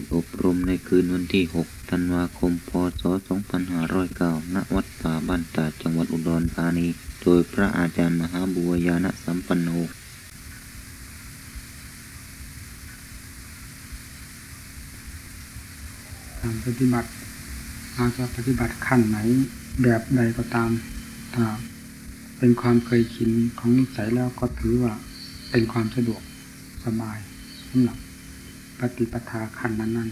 ศอบรมในคืนวันที่ 6 ธันวาคม พศ 2509 ณ วัดป่าบ้านตาจังหวัดอุดรธานี โดยพระอาจารย์มหาบุวญาณสัมปันโนการปฏิบัติอาจจะปฏิบัติขั้นไหนแบบใดก็ตามถ้าเป็นความเคยชินของนิสัยแล้วก็ถือว่าเป็นความสะดวกสบายสำหรับ ปฏิปทาขั้นนั้น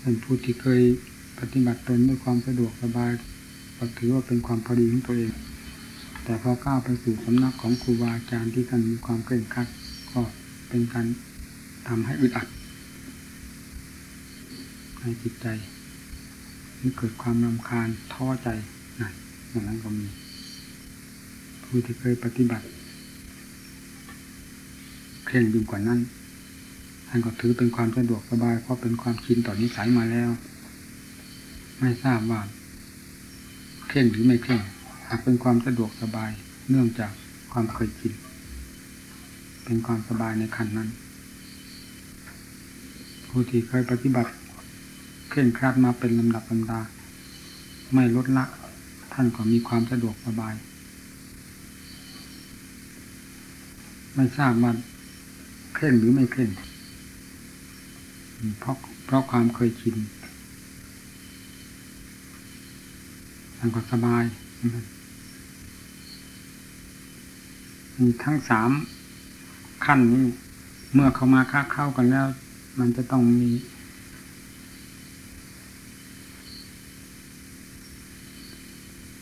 เป็นผู้ที่เคยปฏิบัติตนด้วยความสะดวกสบายก็ถือว่าเป็นความพอดีของตัวเอง แต่พอก้าวไปสู่สำนักของครูบาอาจารย์ที่ท่านมีความเคร่งครัดก็เป็นการทำให้อึดอัดในจิตใจนี่เกิดความรำคาญท้อใจนั่นอย่างนั้นก็มีผู้ที่เคยปฏิบัติเคร่งยิ่งกว่านั้น ท่านก็ถือเป็นความสะดวกสบายเพราะเป็นความชินต่อนนิสัยมาแล้ว ไม่ทราบว่าเคร่งหรือไม่เคร่งหากเป็นความสะดวกสบายเนื่องจากความเคยชินเป็นความสบายในขั้นนั้นผู้ที่เคยปฏิบัติเคร่งครัดมาเป็นลำดับลำดา ไม่ลดละ ท่านก็มีความสะดวกสบาย ไม่ทราบว่าเคร่งหรือไม่เคร่ง เพราะเพราะความเคยชินทานก็สบายมีทั้งสามขั้นนี้ เมื่อเขามาค้าเข้ากันแล้ว มันจะต้องมี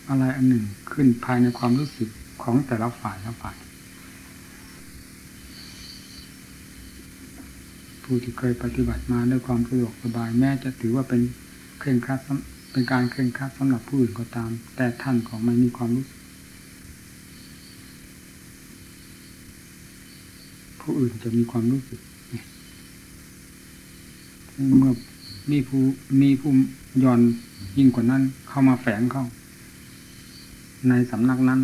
อะไรอันหนึ่งขึ้นภายในความรู้สึกของแต่ละฝ่ายละฝ่าย ผู้ที่เคยปฏิบัติมาด้วยความสะดวกสบายแม้จะถือว่าเป็นเคร่งครัดเป็นการเคร่งครัดสำหรับผู้อื่นก็ตาม แต่ท่านของไม่มีความรู้สึกผู้อื่นจะมีความรู้สึกเมื่อมีผู้มีผู้ย่อนยิ่งกว่านั้นเข้ามาแฝงเข้า ในสำนักนั้น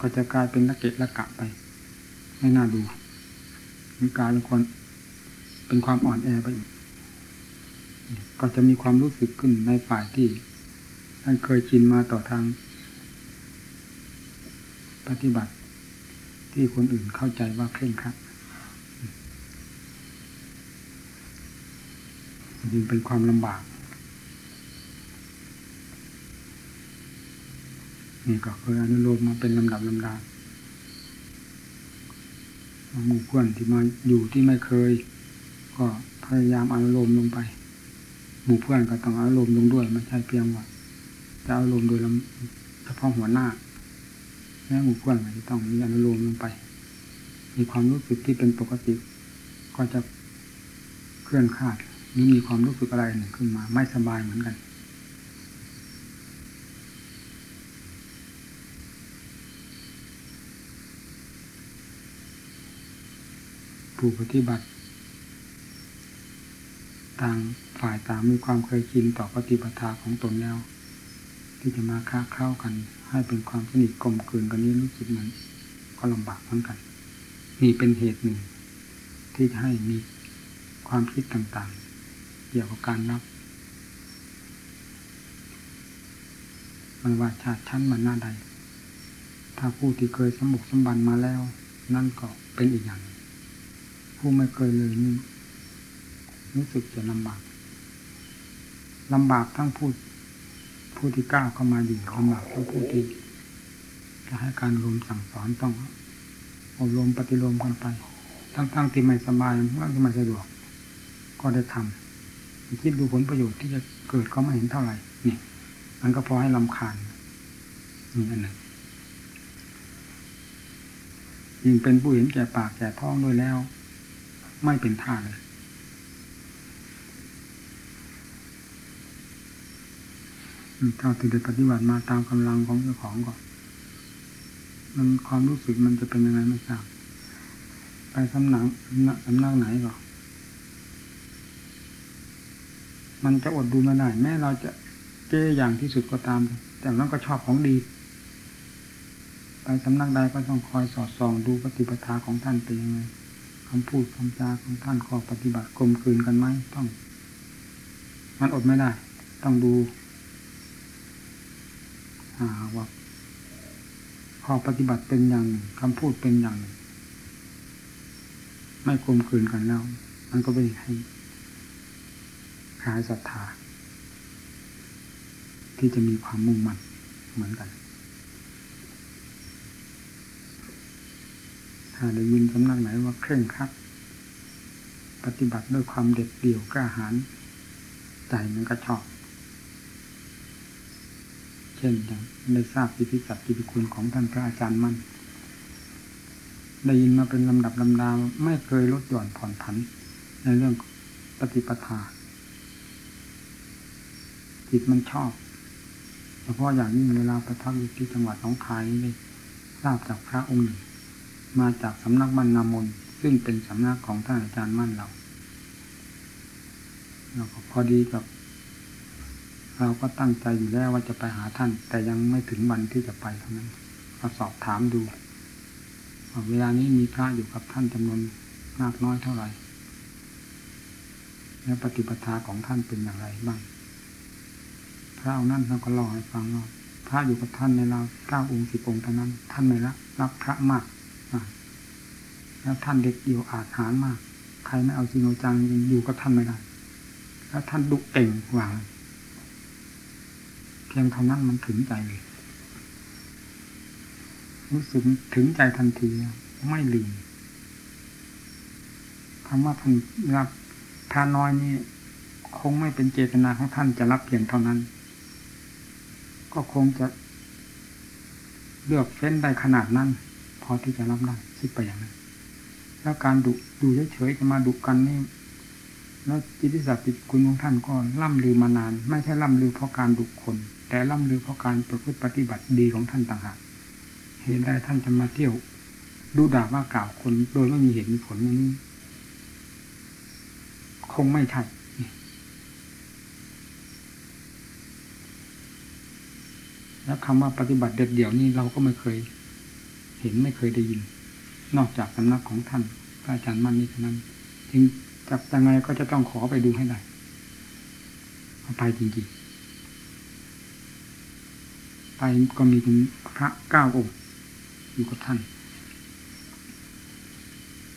ก็จะกลายเป็นละเกะละกะไป ไม่น่าดูมีการเป็นคนเป็นความอ่อนแอไปอีก ก็จะมีความรู้สึกขึ้นในฝ่ายที่ท่านเคยชินมาต่อทาง ปฏิบัติ ที่คนอื่นเข้าใจว่าเคร่งครัดจึงเป็นความลำบาก นี่ก็เคยอนุโลมมาเป็นลำดับลำดาหมู่เพื่อนที่มาอยู่ที่ไม่เคย ก็พยายามอนุโลมลงไปหมู่เพื่อนก็ต้องอนุโลมลงด้วยไม่ใช่เพียงว่าจะอนุโลมโดยเฉพาะหัวหน้าแม้หมู่เพื่อนก็จะต้องมีอนุโลมลงไป มีความรู้สึกที่เป็นปกติ ก็จะเคลื่อนคาดหรือมีความรู้สึกอะไรหนึ่งขึ้นมา ไม่สบายเหมือนกัน ผู้ปฏิบัติ ต่างฝ่ายต่างมีความเคยชินต่อปฏิปทาของตนแล้ว ที่จะมาค้าเข้ากัน ให้เป็นความสนิทกลมกลืนกันนี้รู้สึกเหมือนก็ลำบากเหมือนกันนี่เป็นเหตุหนึ่ง ที่จะให้มีความคิดต่างๆ เกี่ยวกับการรับไม่ว่าชาติชั้นมันหน้าใด ถ้าผู้ที่เคยสมบุกสมบันมาแล้ว นั่นก็เป็นอีกอย่าง ผู้ไม่เคยเลยนี่รู้สึกจะลำบากลำบากทั้งผู้ผู้ที่ก้าวเข้ามาอยู่ลำบากทั้งผู้ที่จะให้การรวมสั่งสอนต้องอบรมปฏิโลมกันไป ทั้งๆที่ไม่สบายทั้งที่ไม่สะดวก ก็ได้ทำคิดดูผลประโยชน์ที่จะเกิดก็ไม่เห็นเท่าไหร่นี่มันก็พอให้ลำคาญนี่อันหนึ่งยิ่งเป็นผู้เห็นแก่ปากแก่ท้องด้วยแล้ว ไม่เป็นท่าเลย เท่าที่ได้ปฏิบัติมาตามกำลังของเจ้าของก่อน มันความรู้สึกมันจะเป็นยังไงไม่ทราบ ไปสำนักสำนักไหนก็มันจะอดดูไม่ได้แม้เราจะเจ้อย่างที่สุดก็ตาม แต่เราก็ชอบของดีไปไปสำนักใดก็ต้องคอยสอดส่องดูปฏิปทาของท่านเป็นยังไง คำพูดคำจาของท่านข้อปฏิบัติกลมกลืนกันไหมต้อง มันอดไม่ได้ ต้องดูหาว่าข้อปฏิบัติเป็นอย่างคำพูดเป็นอย่าง ไม่กลมกลืนกันแล้ว มันก็ไม่ให้ขายศรัทธาที่จะมีความมุ่งมั่นเหมือนกัน ถ้า ได้ยินสำนักไหนว่าเคร่งครัดปฏิบัติด้วยความเด็ดเดี่ยวกล้าหาญใจมันก็ชอบ เช่นอย่างได้ทราบปิพิสัตปิพิคุณของท่านพระอาจารย์มั่น ได้ยินมาเป็นลำดับลำดาไม่เคยลดหย่อนผ่อนผัน ในเรื่องปฏิปทา จิตมันชอบเฉพาะอย่างยิ่งเวลาไปพักอยู่ที่จังหวัดหนองคายนี่ทราบจากพระองค์หนึ่ง มาจากสำนักบรรณามนซึ่งเป็นสำนักของท่านอาจารย์มั่นเราเราก็พอดีกับ เราก็ตั้งใจอยู่แล้วว่าจะไปหาท่าน แต่ยังไม่ถึงวันที่จะไปเท่านั้นก็สอบถามดูว่าเวลานี้มีพระอยู่กับท่านจำนวนมากน้อยเท่าไหร่และปฏิปทาของท่านเป็นอย่างไรบ้าง พระเอานั่นท่านก็เล่าให้ฟังว่าพระอยู่กับท่านในเราเก้าองค์สิบองค์เท่านั้น ท่านไม่ละรับพระมาก แล้วท่านเด็กเดี่ยวอาจหารมาก ใครไม่เอาจริงเอาจังยังอยู่กับท่านไม่ได้แล้วท่านดุเก่งหวางเพียงเท่านั้นมันถึงใจเลยรู้สึกถึงใจทันทีไม่ลืมคำว่าท่านรับทานน้อยนี่คงไม่เป็นเจตนาของท่านจะรับเพียงเท่านั้น ก็คงจะเลือกเฟ้นได้ขนาดนั้น พอที่จะรับได้คิดไปอย่างนั้น แล้วการดุดูเฉยๆจะมาดุกันนี่แล้วจิติศักดิ์จิตคุณของท่านก็ล่ำลือมานาน ไม่ใช่ล่ำลือเพราะการดุคน แต่ล่ำลือเพราะการประพฤติปฏิบัติดีของท่านต่างหากเห็นได้ท่านจะมาเที่ยว ดูด่าว่ากล่าวคนโดยไม่มีเหตุมีผลอย่างนี้คงไม่ใช่แล้วคำว่าปฏิบัติเด็ดเดี่ยวนี่เราก็ไม่เคย เห็นไม่เคยได้ยิน นอกจากสำนักของท่านพระอาจารย์มั่นนี้เท่านั้น จึงจับยังไงก็จะต้องขอไปดูให้ได้เอาไปจริงๆ ไปก็มีถึงพระเก้าองค์อยู่กับท่าน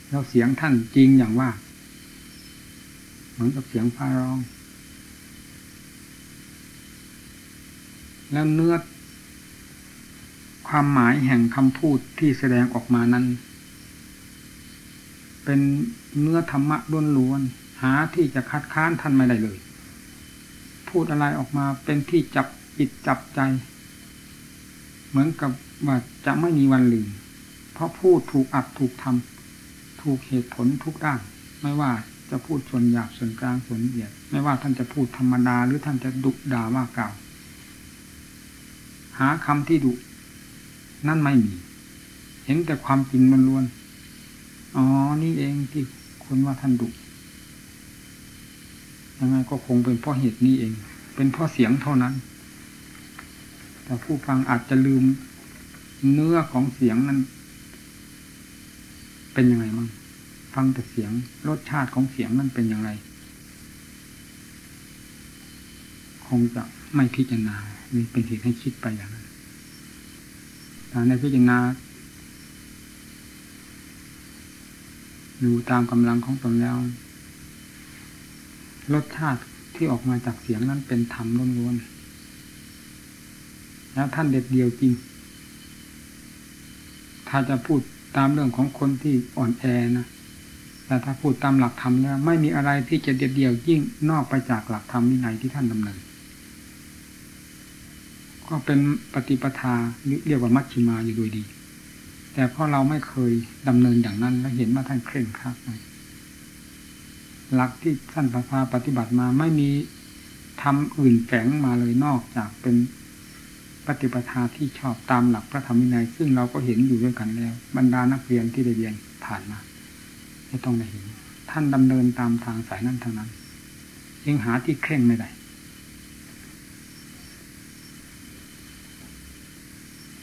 แล้วเสียงท่านจริงอย่างว่า เหมือนกับเสียงฟ้าร้อง แล้วเนื้อความหมายแห่งคำพูดที่แสดงออกมานั้น เป็นเนื้อธรรมะล้วนๆหาที่จะคัดค้านท่านไม่ได้เลย พูดอะไรออกมาเป็นที่จับจิตจับใจ เหมือนกับว่าจะไม่มีวันลืม เพราะพูดถูกอัดถูกทำถูกเหตุผลทุกด้าน ไม่ว่าจะพูดส่วนหยาบส่วนกลางส่วนละเอียด ไม่ว่าท่านจะพูดธรรมดาหรือท่านจะดุด่าว่ากล่าวหาคำที่ดุนั่นไม่มี เห็นแต่ความจริงล้วนๆ อ๋อ นี่เองที่คนว่าท่านดุยังไงก็คงเป็นเพราะเหตุนี้เอง เป็นเพราะเสียงเท่านั้น แต่ผู้ฟังอาจจะลืมเนื้อของเสียงนั้น เป็นยังไงมั่งฟังแต่เสียงรสชาติของเสียงนั้นเป็นอย่างไร คงจะไม่พิจารณานี่เป็นเหตุให้คิดไปอย่างนั้นแต่ในพิจารณา ดูตามกำลังของตนแล้ว รสชาติที่ออกมาจากเสียงนั้นเป็นธรรมล้วนๆแล้วท่านเด็ดเดียวจริง ถ้าจะพูดตามเรื่องของคนที่อ่อนแอนะแต่ถ้าพูดตามหลักธรรมแล้วไม่มีอะไรที่จะเด็ดเดี่ยวยิ่งนอกไปจากหลักธรรมวินัยที่ท่านดำเนิน ก็เป็นปฏิปทาเรียกว่ามัชชิมาอยู่โดยดี แต่เพราะเราไม่เคยดำเนินอย่างนั้น และเห็นว่าท่านเคร่งครัดหลักที่ท่านพาปฏิบัติมาไม่มีทำอื่นแฝงมาเลยนอกจากเป็นปฏิปทาที่ชอบตามหลักพระธรรมวินัย ซึ่งเราก็เห็นอยู่ด้วยกันแล้ว บรรดานักเรียนที่ได้เรียนผ่านมาจะต้องได้เห็น ท่านดำเนินตามทางสายนั้นทางนั้นยังหาที่เคร่งไม่ได้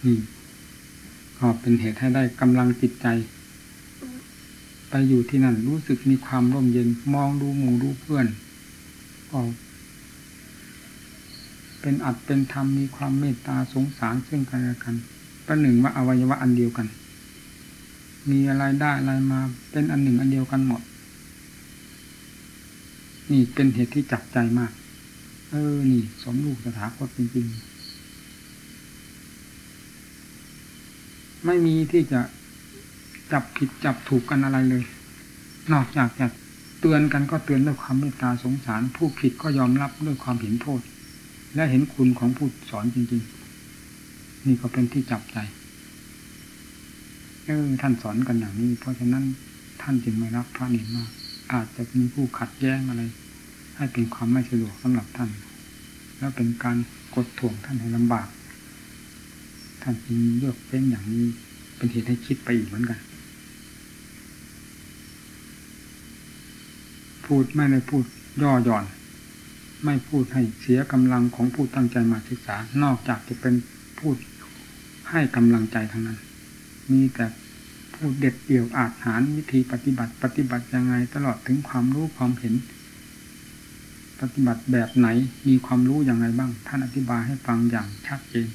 นี่ เป็นเหตุให้ได้กำลังจิตใจ ไปอยู่ที่นั่นรู้สึกมีความร่มเย็นมองดูหมู่ดูเพื่อนก็เป็นอัดเป็นธรรมมีความเมตตาสงสารซึ่งกันและกันประหนึ่งว่าอวัยวะอันเดียวกัน มีอะไรได้อะไรมาเป็นอันหนึ่งอันเดียวกันหมด นี่เป็นเหตุที่จับใจมาก เออ นี่ สมลูกสถาคตจริงๆ ไม่มีที่จะจับผิดจับถูกกันอะไรเลย นอกจากจะเตือนกันก็เตือนด้วยความเมตตาสงสาร ผู้ผิดก็ยอมรับด้วยความเห็นโทษ และเห็นคุณของผู้สอนจริง ๆ นี่ก็เป็นที่จับใจเออท่านสอนกันอย่างนี้ เพราะฉะนั้นท่านจึงไม่รับพระเนรมาก อาจจะมีผู้ขัดแย้งอะไร ให้เป็นความไม่สะดวกสำหรับท่าน แล้วเป็นการกดถ่วงท่านให้ลำบาก ท่านจึงเลือกเป็นอย่างนี้ เป็นเหตุให้คิดไปอีกเหมือนกัน พูดไม่ได้พูดย่อหย่อน ไม่พูดให้เสียกำลังของผู้ตั้งใจมาศึกษา นอกจากจะเป็นพูดให้กำลังใจทั้งนั้น มีแต่พูดเด็ดเดี่ยวอาจหารวิธีปฏิบัติ ปฏิบัติยังไงตลอดถึงความรู้ความเห็น ปฏิบัติแบบไหนมีความรู้อย่างไรบ้าง ท่านอธิบายให้ฟังอย่างชัดเจน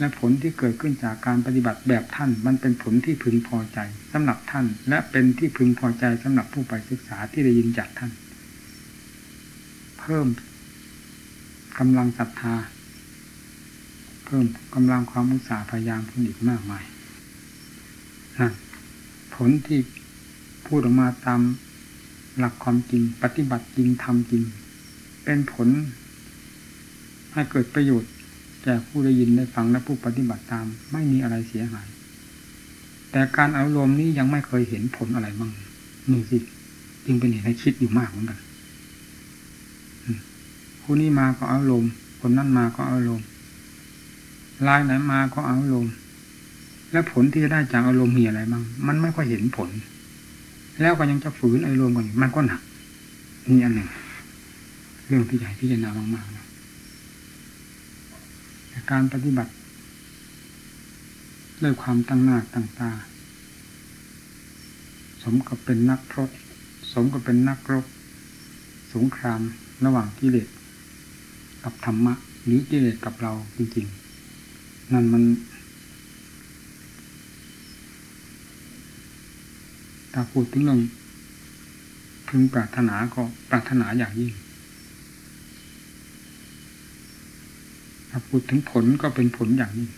และผลที่เกิดขึ้นจากการปฏิบัติแบบท่าน มันเป็นผลที่พึงพอใจสำหรับท่าน และเป็นที่พึงพอใจสำหรับผู้ไปศึกษาที่ได้ยินจากท่าน เพิ่มกำลังศรัทธา เพิ่มกำลังความมุสาพยายามขึ้นอีกมากมายนะผลที่พูดออกมาตามหลักความจริง ปฏิบัติจริงทำจริง เป็นผลให้เกิดประโยชน์ แก่ผู้ได้ยินได้ฟังและผู้ปฏิบัติตาม ไม่มีอะไรเสียหาย แต่การอารมณ์นี้ยังไม่เคยเห็นผลอะไรบ้างนี่สิจึงเป็นเหตุให้คิดอยู่มากเหมือนกันผู้นี้มาก็อารมณ์คนนั้นมาก็อารมณ์ลายไหนมาก็อารมณ์แล้วผลที่จะได้จากอารมณ์มีอะไรบ้างมันไม่ค่อยเห็นผล แล้วก็ยังจะฝืนอารมณ์กันมันก็หนักนี่อันหนึ่ง เรื่องที่ใหญ่พิจารณามากๆนะ การปฏิบัติด้วยความตั้งหน้าตั้งตา สมกับเป็นนักพรตสมกับเป็นนักรบ สงครามระหว่างกิเลสกับธรรมะหรือกิเลสกับเราจริงๆ นั่นมันถ้าพูดถึงเรื่องพึงปรารถนาก็ปรารถนาอย่างยิ่ง ถ้าพูดถึงผลก็เป็นผลอย่างยิ่ง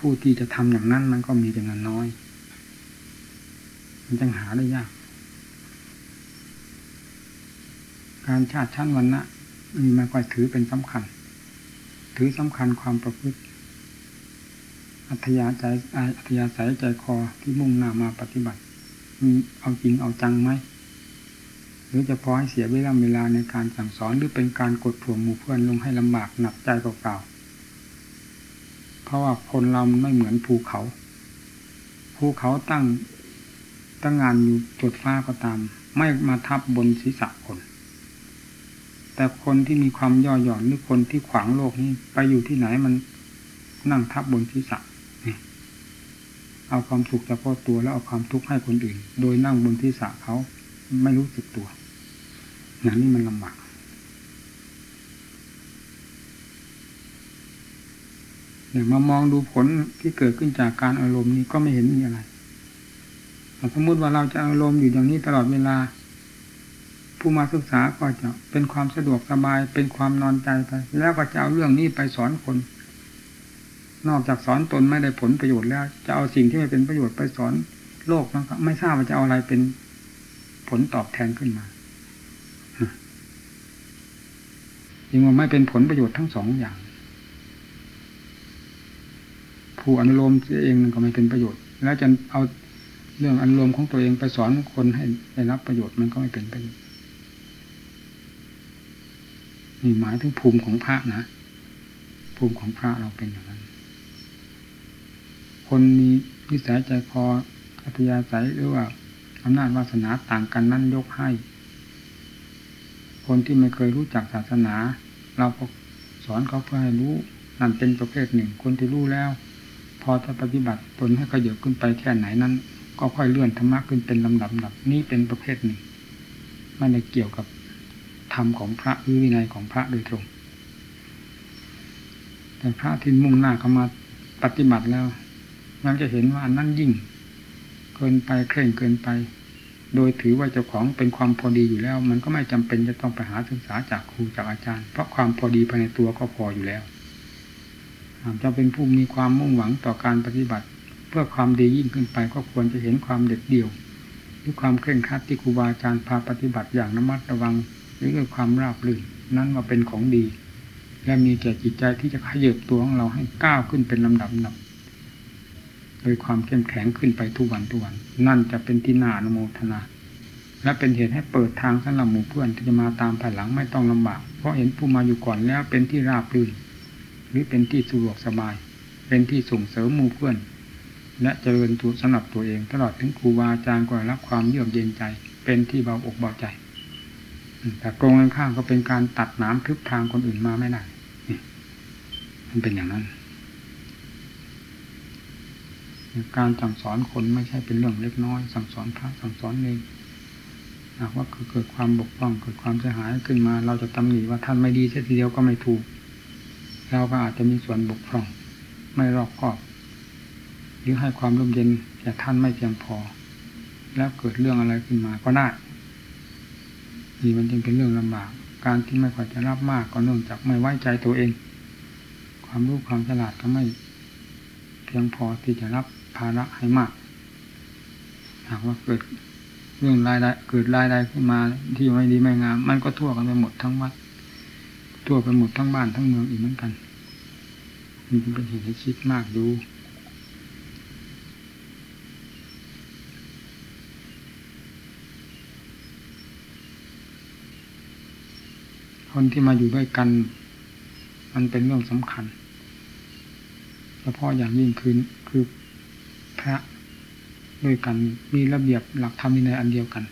ผู้ที่จะทำอย่างนั้นมันก็มีจำนวนน้อย มันจึงหาได้ยาก การชาติชั้นวันนะมีมาค่อยถือเป็นสำคัญ ถือสำคัญความประพฤติ อัธยาใจอัธยาศัยใจคอที่มุ่งหน้ามาปฏิบัติ มีเอาจริงเอาจังไหม หรือจะพอให้เสียเวลาเวลาในการสั่งสอนหรือเป็นการกดถ่วงหมู่เพื่อนลงให้ลำบากหนักใจเปล่าๆเพราะว่าคนเราไม่เหมือนภูเขาภูเขาตั้งตั้งงานอยู่จดฟ้าก็ตาม ไม่มาทับบนศีรษะคน แต่คนที่มีความย่อหย่อนหรือคนที่ขวางโลกนี้ไปอยู่ที่ไหนมันนั่งทับบนศีรษะเอาความสุขเฉพาะตัวแล้วเอาความทุกข์ให้คนอื่น โดยนั่งบนศีรษะเขาไม่รู้สึกตัว อย่างนี้มันลำบากเนี่ยมามองดูผลที่เกิดขึ้นจากการอารมณ์นี้ก็ไม่เห็นมีอะไรสมมติว่าเราจะอารมณ์อยู่อย่างนี้ตลอดเวลา ผู้มาศึกษาก็จะเป็นความสะดวกสบายเป็นความนอนใจไป แล้วก็จะเอาเรื่องนี้ไปสอนคน นอกจากสอนตนไม่ได้ผลประโยชน์แล้ว จะเอาสิ่งที่ไม่เป็นประโยชน์ไปสอนโลกนะครับไม่ทราบว่าจะเอาอะไรเป็นผลตอบแทนขึ้นมา ยิ่งว่าไม่เป็นผลประโยชน์ทั้งสองอย่าง ผู้อนุโลมเองก็ไม่เป็นประโยชน์ แล้วจะเอาเรื่องอนุโลมของตัวเองไปสอนคนให้ได้รับประโยชน์มันก็ไม่เป็นประโยชน์นี่หมายถึงภูมิของพระนะภูมิของพระเราเป็นอย่างนั้น คนมีนิสัยใจคออัธยาศัยหรือว่าอำนาจวาสนาต่างกันนั่นยกให้ คนที่ไม่เคยรู้จักศาสนา เราก็สอนเขาเพื่อให้รู้นั่นเป็นประเภทหนึ่ง คนที่รู้แล้ว พอจะปฏิบัติตนให้กระเยอะขึ้นไปแค่ไหนนั้น ก็ค่อยเลื่อนธรรมะขึ้นเป็นลำดับดับนี่เป็นประเภทหนึ่งไม่ได้เกี่ยวกับธรรมของพระหรือวินัยของพระโดยตรง แต่พระที่มุ่งหน้าเข้ามาปฏิบัติแล้วมันจะเห็นว่านนั้นยิ่ง เกินไปเคร่งเกินไป โดยถือว่าเจ้าของเป็นความพอดีอยู่แล้ว มันก็ไม่จำเป็นจะต้องไปหาศึกษาจากครูจากอาจารย์ เพราะความพอดีภายในตัวก็พออยู่แล้วหากจะเป็นผู้มีความมุ่งหวังต่อการปฏิบัติ เพื่อความดียิ่งขึ้นไปก็ควรจะเห็นความเด็ดเดี่ยวหรือความเคร่งครัดที่ครูบาอาจารย์พาปฏิบัติอย่างระมัดระวังหรือด้วยความราบรื่นนั้นมาเป็นของดี และมีแก่จิตใจที่จะขยับตัวของเราให้ก้าวขึ้นเป็นลำดับดับ โดยความเข้มแข็งขึ้นไปทุกวันทุกวัน นั่นจะเป็นที่น่าอนุโมทนา และเป็นเหตุให้เปิดทางสำหรับหมู่เพื่อนที่จะมาตามภายหลังไม่ต้องลำบาก เพราะเห็นผู้มาอยู่ก่อนแล้วเป็นที่ราบรื่นหรือเป็นที่สะดวกสบาย เป็นที่ส่งเสริมหมู่เพื่อน และเจริญตัวสำหรับตัวเอง ตลอดถึงครูบาอาจารย์ก็รับความเยือกเย็นใจ เป็นที่เบาอกเบาใจแต่ตรงกันข้ามก็เป็นการตัดน้ำทึบทางคนอื่นมาไม่ได้มันเป็นอย่างนั้น การสั่งสอนคนไม่ใช่เป็นเรื่องเล็กน้อย สั่งสอนพระสั่งสอนเองหากว่าเกิดความบกพร่องเกิดความเสียหายขึ้นมา เราจะตำหนิว่าท่านไม่ดีเสียทีเดียวก็ไม่ถูก เราก็อาจจะมีส่วนบกพร่อง ไม่รอบคอบ หรือให้ความร่มเย็นแก่ท่านไม่เพียงพอ แล้วเกิดเรื่องอะไรขึ้นมาก็ได้นี่มันจึงเป็นเรื่องลำบาก การที่ไม่ค่อยจะรับมากก็เนื่องจากไม่ไว้ใจตัวเอง ความรู้ความฉลาดก็ไม่ เพียงพอที่จะรับ ภาระให้มากหากว่าเกิดเรื่องรายได้เกิดรายได้ขึ้นมาที่ไม่ดีไม่งาม มันก็ทั่วกันไปหมดทั้งวัด ทั่วไปหมดทั้งบ้านทั้งเมืองอีกเหมือนกันมันเป็นเหตุให้คิดมากดูคนที่มาอยู่ด้วยกัน มันเป็นเรื่องสำคัญเฉพาะอย่างยิ่งคือคือ พระด้วยกันมีระเบียบหลักธรรมในอันเดียวกัน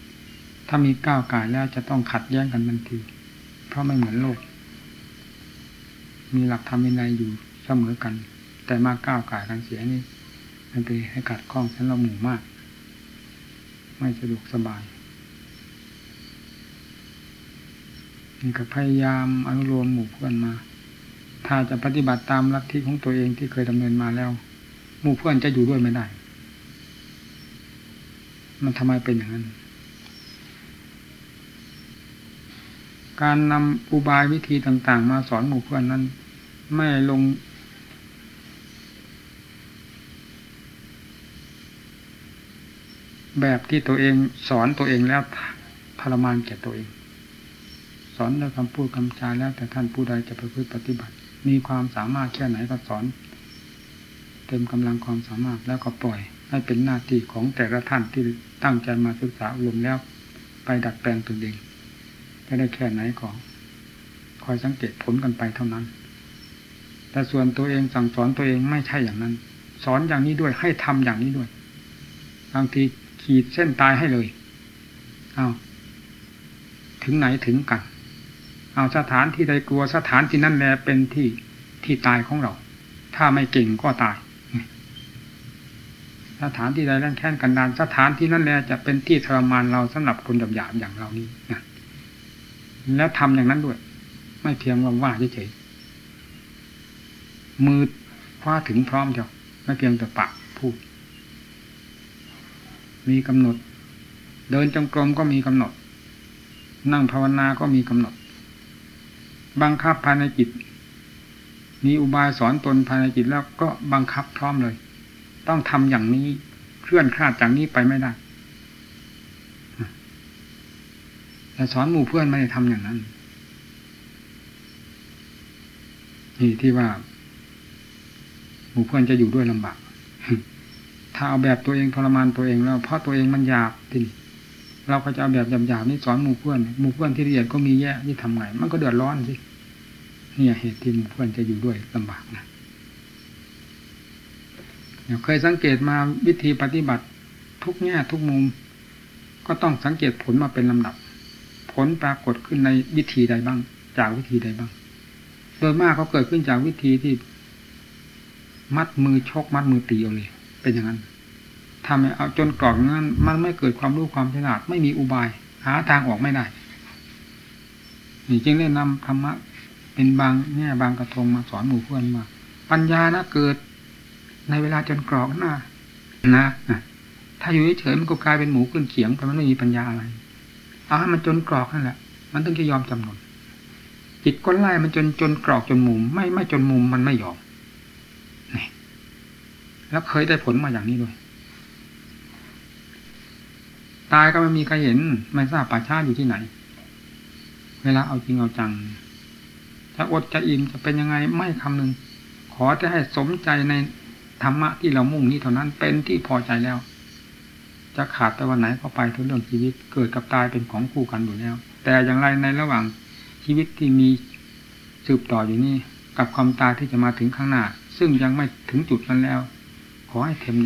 ถ้ามีก้าวไก่แล้วจะต้องขัดแย้งกันทันที เพราะไม่เหมือนโลก มีหลักธรรมในอยู่เสมอกัน แต่มาก้าวไก่กันเสียนี่มันไปให้กัดข้องฉันเราหมู่มาก ไม่สะดวกสบายนี่ก็พยายามอนุโลมหมู่เพื่อนมา ถ้าจะปฏิบัติตามลัทธิของตัวเองที่เคยดำเนินมาแล้ว หมู่เพื่อนจะอยู่ด้วยไม่ได้ มันทำไมเป็นอย่างนั้น การนำอุบายวิธีต่าง ๆ มาสอนหมู่เพื่อนนั้น ไม่ลง แบบที่ตัวเองสอนตัวเองแล้วทรมานแก่ตัวเอง สอนด้วยคำพูดคำจาแล้วแต่ท่านผู้ใดจะประพฤติปฏิบัติ มีความสามารถแค่ไหนก็สอน เต็มกำลังความสามารถแล้วก็ปล่อย ให้เป็นหน้าที่ของแต่ละท่านที่ตั้งใจมาศึกษาอบรมแล้ว ไปดัดแปลงตัวเองจะได้แค่ไหนก็คอยสังเกตผลกันไปเท่านั้น แต่ส่วนตัวเองสั่งสอนตัวเองไม่ใช่อย่างนั้น สอนอย่างนี้ด้วยให้ทำอย่างนี้ด้วยบางทีขีดเส้นตายให้เลยเอาถึงไหนถึงกัน เอาสถานที่ใดกลัวสถานที่นั่นแหละเป็นที่ที่ตายของเรา ถ้าไม่เก่งก็ตาย สถานที่ใดแรงแค้นกันดานสถานที่นั่นแหละจะเป็นที่ทรมานเราสำหรับคนหยาบๆอย่างเรานี้นะแล้วทำอย่างนั้นด้วย ไม่เพียงว่าว่าเฉยๆมือคว้าถึงพร้อมจ้ะไม่เพียงแต่ปากพูด มีกำหนด เดินจงกรมก็มีกำหนด นั่งภาวนาก็มีกำหนด บังคับภายในจิต มีอุบายสอนตนภายในจิตแล้วก็บังคับพร้อมเลย ต้องทำอย่างนี้เคลื่อนคลาดจากนี้ไปไม่ได้แต่สอนหมู่เพื่อนไม่ได้ทำอย่างนั้น นี่ที่ว่า หมู่เพื่อนจะอยู่ด้วยลำบากถ้าเอาแบบตัวเองทรมานตัวเองแล้ว เพราะตัวเองมันหยาบทีนี้เราก็จะเอาแบบหยาบๆนี่สอนหมู่เพื่อนหมู่เพื่อนที่ละเอียดก็มีแย่ที่ทำไง มันก็เดือดร้อนสิเนี่ยเหตุที่หมู่เพื่อนจะอยู่ด้วยลำบากนะ เคยสังเกตมาวิธีปฏิบัติทุกแง่ทุกมุม ก็ต้องสังเกตผลมาเป็นลำดับ ผลปรากฏขึ้นในวิธีใดบ้าง จากวิธีใดบ้าง โดยมากเขาเกิดขึ้นจากวิธีที่ มัดมือชกมัดมือตีเอาเลย เป็นอย่างนั้นทำให้เอาจนกรอกนั้น มันไม่เกิดความรู้ความฉลาดไม่มีอุบาย หาทางออกไม่ได้นี่จึงได้นำธรรมะเป็นบางแง่บางกระทงมาสอนหมู่เพื่อนว่าปัญญานะเกิด ในเวลาจนกรอกหน้านะถ้าอยู่เฉยมันก็กลายเป็นหมูขึ้นเขียงแต่มันไม่มีปัญญาอะไรเอาให้มันจนกรอกนั่นแหละ มันต้องจะยอมจำนนจิตก็ไล่มันจนจนกรอกจนมุม ไม่ไม่จนมุมมันไม่ยอมนี่แล้วเคยได้ผลมาอย่างนี้ด้วย ตายก็ไม่มีใครเห็น ไม่ทราบป่าชาอยู่ที่ไหน เวลาเอาจริงเอาจังจะอดจะอิ่มจะเป็นยังไงไม่คำนึง ขอจะให้สมใจใน ธรรมะที่เรามุ่งนี้เท่านั้นเป็นที่พอใจแล้ว จะขาดไปวันไหนก็ไปทุกเรื่องชีวิตเกิดกับตายเป็นของคู่กันอยู่แล้ว แต่อย่างไรในระหว่างชีวิตที่มีสืบต่ออยู่นี่กับความตายที่จะมาถึงข้างหน้า ซึ่งยังไม่ถึงจุดนั้นแล้ว ขอให้เทม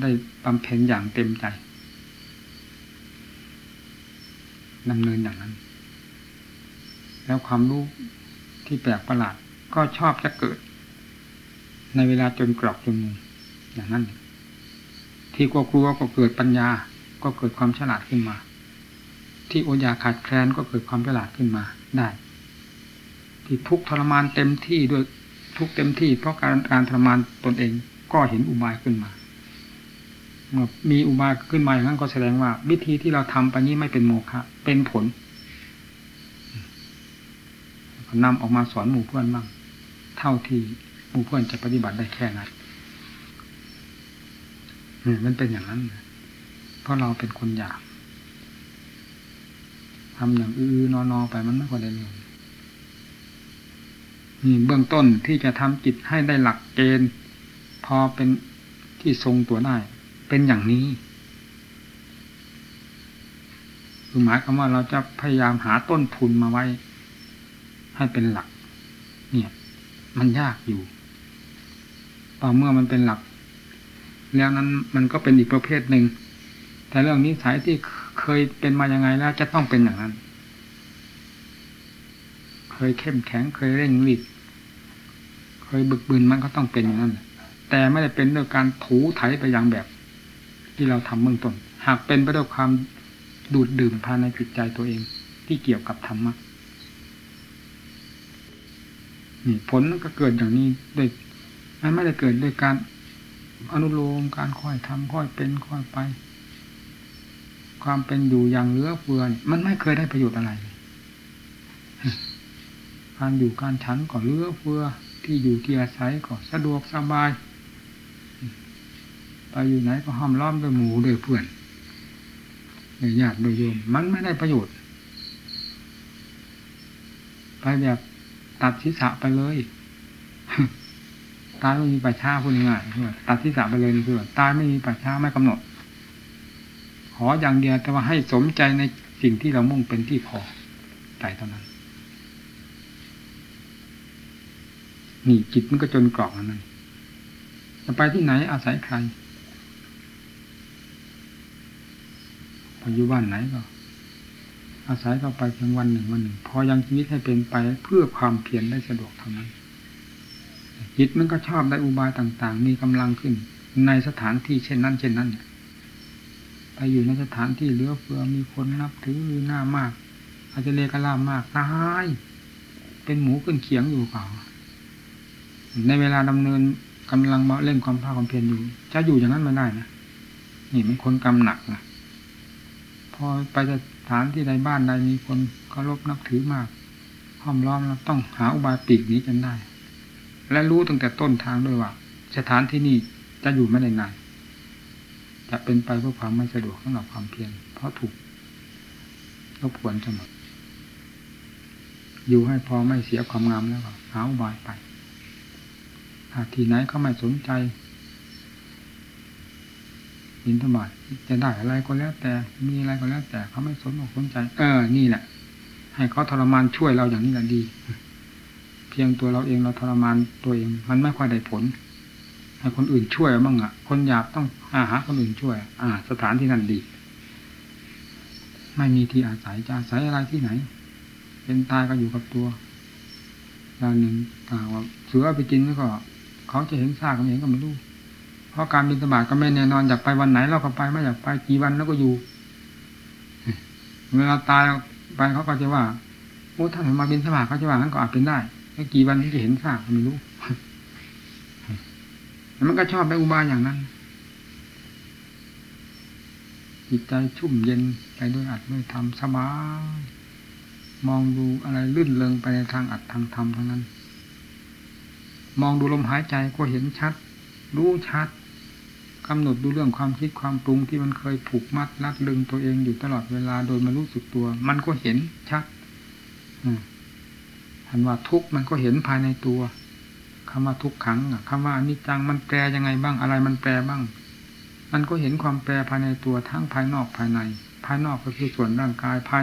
ได้บำเพ็ญอย่างเต็มใจดำเนินอย่างนั้น แล้วความรู้ที่แปลกประหลาดก็ชอบจะเกิด ในเวลาจนกรอกจนมุมอย่างนั้น ที่กลัวกลัวก็เกิดปัญญา ก็เกิดความฉลาดขึ้นมา ที่โอยาขาดแคลนก็เกิดความฉลาดขึ้นมาได้ ที่ทุกทรมานเต็มที่ด้วยทุกเต็มที่ เพราะการการทรมานตนเองก็เห็นอุบายขึ้นมาเมื่อมีอุบายขึ้นมาอย่างนั้นก็แสดงว่า วิธีที่เราทำไปนี้ไม่เป็นโมฆะเป็นผลนำออกมาสอนหมู่เพื่อนบ้างเท่าที่ มู่เพื่อนจะปฏิบัติได้แค่นั้นนี่มันเป็นอย่างนั้น เพราะเราเป็นคนอยากทำอย่างอื้อนอๆไปมันไม่ค่อยได้เรื่องนี่เบื้องต้นที่จะทำจิตให้ได้หลักเกณฑ์ พอเป็นที่ทรงตัวได้ เป็นอย่างนี้คือหมายความว่าเราจะพยายามหาต้นทุนมาไว้ ให้เป็นหลัก เนี่ย มันยากอยู่ ต่อเมื่อมันเป็นหลัก แล้วนั้นมันก็เป็นอีกประเภทหนึ่ง แต่เรื่องนี้สายที่เคยเป็นมายังไงแล้วจะต้องเป็นอย่างนั้น เคยเข้มแข็งเคยเร่งรีบเคยบึกบืนมันก็ต้องเป็นอย่างนั้น แต่ไม่ได้เป็นด้วยการถูไถไปอย่างแบบ ที่เราทำเบื้องต้น หากเป็นไปด้วยความดูดดื่มภายในจิตใจตัวเองที่เกี่ยวกับธรรมะนี่ผลก็เกิดอย่างนี้ด้วย มันไม่ได้เกิดด้วยการอนุโลมการค่อยทำค่อยเป็นค่อยไป ความเป็นอยู่อย่างเลื้อเฟือมันไม่เคยได้ประโยชน์อะไรการอยู่การฉันก็เลื้อเฟือ ที่อยู่ที่อาศัยก็สะดวกสบายไปอยู่ไหนก็ห้อมล้อมด้วยหมูด้วยเพื่อนด้วยญาติด้วยโยมมันไม่ได้ประโยชน์ไปแบบตัดศีรษะไปเลย ตายไม่มีปัจฉาพูดง่ายๆตัดศีรษะไปเลยเพื่อตายไม่มีปัจฉาไม่กำหนด ขออย่างเดียวแต่ว่าให้สมใจในสิ่งที่เรามุ่งเป็นที่พอใจเท่านั้น นี่จิตมันก็จนกรอกนั่นจะไปที่ไหนอาศัยใครไปอยู่บ้านไหนก็ อาศัยเข้าไปเพียงวันหนึ่งวันหนึ่ง พอยังชีวิตให้เป็นไปเพื่อความเพียรได้สะดวกเท่านั้น จิตมันก็ชอบได้อุบายต่าง ๆ มีกำลังขึ้น ในสถานที่เช่นนั้น เช่นนั้นไปอยู่ในสถานที่เหลือเฟือมีคนนับถือหน้ามาก อาจจะเลกล่ามากตายเป็นหมูขึ้นเขียงอยู่เปล่าในเวลาดำเนินกำลังเล่นความภาคความเพียรอยู่จะอยู่อย่างนั้นไม่ได้นะนี่มันคนกำหนักนะพอไปสถานที่ใดบ้านใดมีคนเคารพนับถือมากห้อมล้อมเราต้องหาอุบายปีกนี้จนได้ และรู้ตั้งแต่ต้นทางด้วยว่า สถานที่นี้จะอยู่ไม่ได้นานจะเป็นไปเพื่อความไม่สะดวกสำหรับความเพียรเพราะถูกรบกวนเสมออยู่ให้พอไม่เสียความงามแล้วก็หาอุบายไปถ้าที่ไหนเขาไม่สนใจบินธบาตจะได้อะไรก็แล้ว แต่มีอะไรก็แล้ว แต่เขาไม่สนอกสนใจ เออ นี่แหละ ให้เขาทรมานช่วยเราอย่างนี้แหละดี พียงตัวเราเองเราทรมานตัวเอง มันไม่ค่อยได้ผล ให้คนอื่นช่วยบ้างอะ คนอยากต้องอาหาคนอื่นช่วย อ่า สถานที่นั่นดี ไม่มีที่อาศัยจะอาศัยอะไรที่ไหน เป็นตายก็อยู่กับตัวอย่างหนึ่งกล่าวว่าเสือไปกินแล้วก็เขาจะเห็นซากก็ไม่เห็นก็ไม่รู้เพราะการบินสบาทก็ไม่แน่นอนอยากไปวันไหนเราก็ไปไม่อยากไปกี่วันแล้วก็อยู่เวลาตายไปเขาก็จะว่าโอ้ท่านมาบินสบาทเขาจะว่างั้นก็อาจเป็นได้ แล้วกี่วันที่จะเห็นซากไม่รู้มันก็ชอบไปอุบายอย่างนั้นจิตใจชุ่มเย็นไปด้วยอัดด้วยธรรมสบายมองดูอะไรลื่นเลงไปในทางอัดทางธรรมทั้งนั้น มองดูลมหายใจก็เห็นชัด รู้ชัดกำหนดดูเรื่องความคิดความปรุงที่มันเคยผูกมัดรัดลึงตัวเองอยู่ตลอดเวลาโดยไมารู้สึกตัว มันก็เห็นชัด ทันว่าทุกข์มันก็เห็นภายในตัวคำว่าทุกขังคำว่าอนิจจังมันแปลยังไงบ้าง อะไรมันแปลบ้าง มันก็เห็นความแปรภายในตัวทั้งภายนอกภายใน ภายนอกก็คือส่วนร่างกายภาย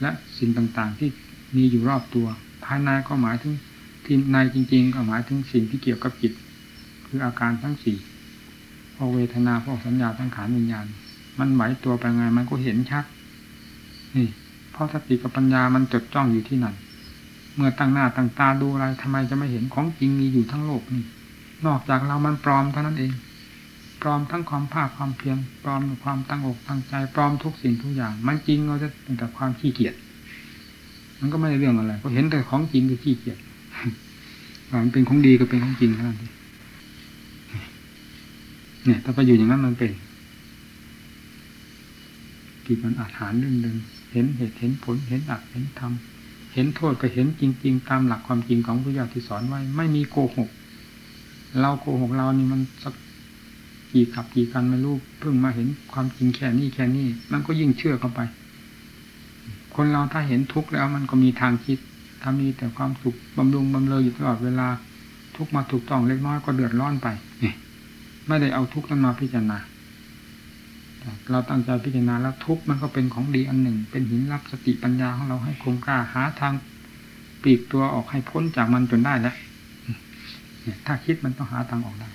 และสิ่งต่างๆ ที่มีอยู่รอบตัว ภายในก็หมายถึงที่ในจริง ๆ ก็หมายถึงสิ่งที่เกี่ยวกับจิต คืออาการทั้งสี่พวกเวทนาพวกสัญญาทั้งขานวิญญาณ มันไหวตัวไปไงมันก็เห็นชัดนี่เพราะสติกับปัญญามันจดจ้องอยู่ที่นั่น มื่อตั้งหน้าตั้งตาดูอะไรทำไมจะไม่เห็นของจริงมีอยู่ทั้งโลกนี่ นอกจากเรามันปลอมเท่านั้นเอง ปลอมทั้งความภาคความเพียรปลอมความตั้งอกตั้งใจปลอมทุกสิ่งทุกอย่าง มันจริงเราจะเป็นแต่ความขี้เกียจมันก็ไม่ได้เรื่องอะไรก็เห็นแต่ของจริงคือขี้เกียจมันเป็นของดีก็เป็นของจริงเท่านั้นเองเนี่ย ถ้าไปอยู่อย่างนั้นมันเป็นกิจมันอาหารเรื่องหนึ่งเห็นเหตุเห็นผลเห็นอัดเห็นทำเห็นโทษก็เห็นจริง ๆ ตามหลักความจริงของพระเจ้าที่สอนไว้ ไม่มีโกหก เราโกหกเรานี่มันสักกี่ขับกี่กันไม่รู้เพิ่งมาเห็นความจริงแค่นี้แค่นี้ มันก็ยิ่งเชื่อเข้าไป คนเราถ้าเห็นทุกข์แล้วมันก็มีทางคิดถ้ามีแต่ความสุขบำรุงบำเรออยู่ตลอดเวลา ทุกมาถูกต้องเล็กน้อยก็เดือดร้อนไปนี่ไม่ได้เอาทุกข์นั้นมาพิจารณา เราตั้งใจพิจารณาแล้วทุกข์มันก็เป็นของดีอันหนึ่ง เป็นหินรับสติปัญญาของเราให้คงกล้าหาทางปีกตัวออกให้พ้นจากมันจนได้แล้วถ้าคิดมันต้องหาทางออกได้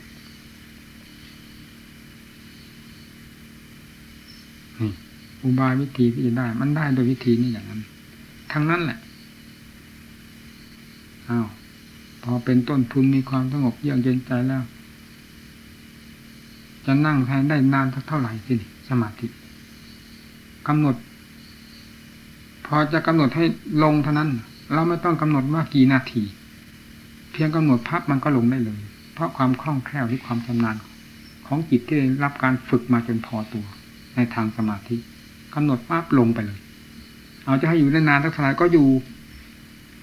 นี่อุบายวิธีที่จะได้ มันได้โดยวิธีนี้อย่างนั้น ทั้งนั้นแหละอ้าวพอเป็นต้นทุนมีความสงบเยือกเย็นใจแล้ว จะนั่งแทนได้นานสักเท่าไหร่สิ สมาธิกำหนด พอจะกำหนดให้ลงเท่านั้น เราไม่ต้องกำหนดว่ากี่นาที เพียงกำหนดพับมันก็ลงได้เลย เพราะความคล่องแคล่วหรือความชำนาญของจิตที่รับการฝึกมาจนพอตัว ในทางสมาธิกำหนดปั๊บลงไปเลย เอาจะให้อยู่ได้นานสักเท่าไหร่ก็อยู่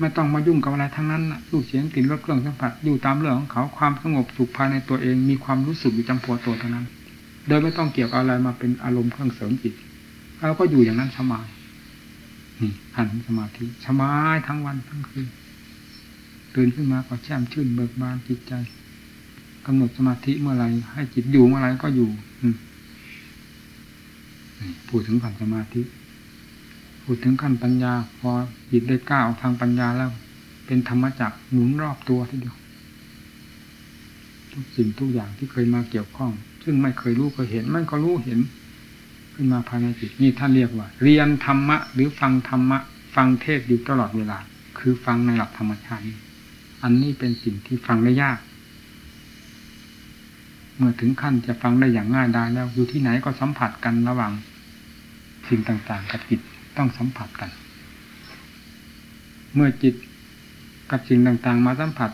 ไม่ต้องมายุ่งกับอะไรทั้งนั้นรูปเสียงกลิ่นรสเครื่องสัมผัสอยู่ตามเรื่องของเขาความสงบสุขภายในตัวเองมีความรู้สึกอยู่จำพวตัวเท่านั้น โดยไม่ต้องเกี่ยวกับอะไรมาเป็นอารมณ์เครื่องเสริมจิตเราก็อยู่อย่างนั้นสบายนี่หันสมาธิสบายทั้งวันทั้งคืนตื่นขึ้นมาก็แช่มชื่นเบิกบานจิตใจกำหนดสมาธิเมื่อไรให้จิตอยู่เมื่อไรก็อยู่ อืพูดถึงผ่านสมาธิ พูดถึงขั้นปัญญา พอจิตได้ก้าวทางปัญญาแล้ว เป็นธรรมจักหนุนรอบตัวทีเดียวทุกสิ่งทุกอย่างที่เคยมาเกี่ยวข้อง ซึ่งไม่เคยรู้เคยเห็น มันก็รู้เห็น ขึ้นมาภายในจิตนี่ท่านเรียกว่า เรียนธรรมะ หรือฟังธรรมะ ฟังเทศอยู่ตลอดเวลา คือฟังในหลักธรรมชาติอันนี้เป็นสิ่งที่ฟังได้ยาก เมื่อถึงขั้นจะฟังได้อย่างง่ายได้แล้วอยู่ที่ไหนก็สัมผัสกันระหว่างสิ่งต่างๆ กับจิตต้องสัมผัสกัน เมื่อจิตกับสิ่งต่างๆ มาสัมผัส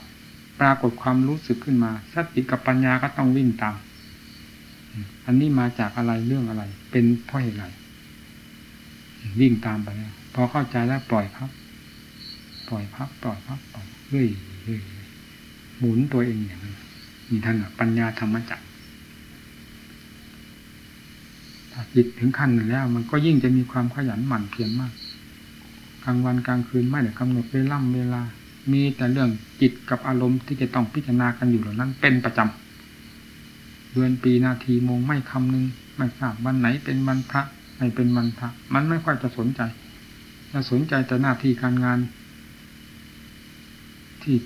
ปรากฏความรู้สึกขึ้นมาสติกับปัญญาก็ต้องวิ่งตาม อันนี้มาจากอะไรเรื่องอะไร เป็นเพราะเหตุอะไรวิ่งตามไปแล้วพอเข้าใจแล้วปล่อยพับปล่อยพับปล่อยพับปล่อยเรื่อยเรื่อยหมุนตัวเองอย่างนี้มีท่านปัญญาธรรมจักรจิตถึงขั้นหนั้นแล้ว มันก็ยิ่งจะมีความขยันหมั่นเพียรมากกลางวันกลางคืนไม่ได้กำหนดเวล่ำเวลา มีแต่เรื่องจิตกับอารมณ์ที่จะต้องพิจารณากันอยู่เหล่านั้น เป็นประจำ เดือนปีนาทีโมงไม่คำนึงไม่ทราบวันไหนเป็นวันพระไม่เป็นวันพระ มันไม่ค่อยจะสนใจจะสนใจแต่หน้าที่การงาน ที่